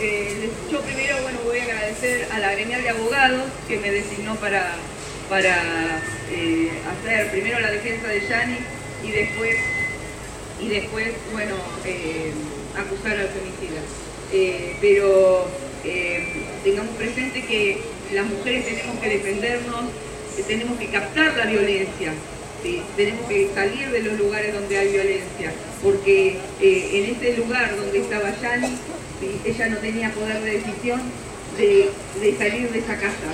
eh, yo primero bueno, voy a agradecer a la gremial de abogados que me designó para, para eh, hacer primero la defensa de Yani y después, y después bueno, eh, acusar al femicida. pero tengamos presente que las mujeres tenemos que defendernos, que tenemos que captar la violencia, tenemos que salir de los lugares donde hay violencia, porque en este lugar donde estaba Yani, ella no tenía poder de decisión de, salir de esa casa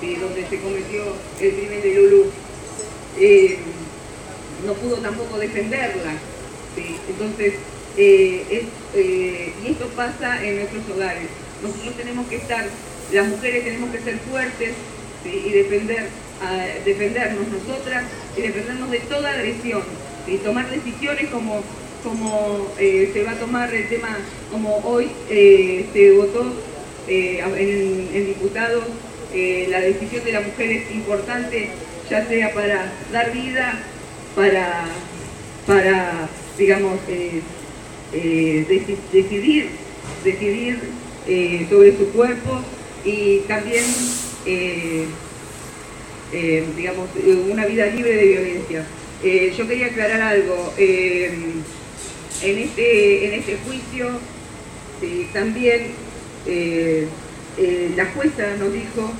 donde se cometió el crimen de Lulu. Eh, no pudo tampoco defenderla. Entonces, eh, eh, y esto pasa en nuestros hogares. Nosotros tenemos que estar, las mujeres tenemos que ser fuertes y defender, defendernos nosotras y defendernos de toda agresión y tomar decisiones como como eh, se va a tomar el tema, como hoy eh, se votó eh, en, diputados, la decisión de la mujer es importante, ya sea para dar vida, para, para digamos, decidir, decidir sobre su cuerpo y también, digamos, una vida libre de violencia. yo quería aclarar algo en este, en este juicio también eh, eh, la jueza nos dijo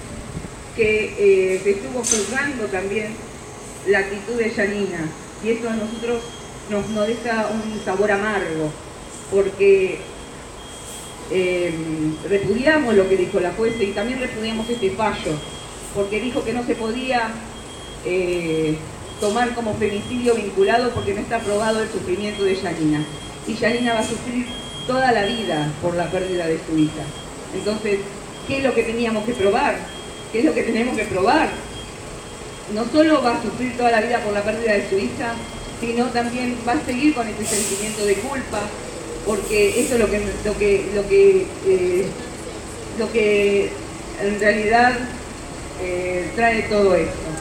que eh, se estuvo juzgando también la actitud de Janina y eso a nosotros nos, nos deja un sabor amargo porque repudiamos lo que dijo la jueza y también repudiamos este fallo porque dijo que no se podía tomar como femicidio vinculado porque no está aprobado el sufrimiento de Yanina. Y Yanina va a sufrir toda la vida por la pérdida de su hija. Entonces, ¿qué es lo que teníamos que probar? ¿Qué es lo que tenemos que probar? No solo va a sufrir toda la vida por la pérdida de su hija, sino también va a seguir con ese sentimiento de culpa, porque eso es lo que, lo que, lo que, eh, lo que en realidad eh, trae todo esto.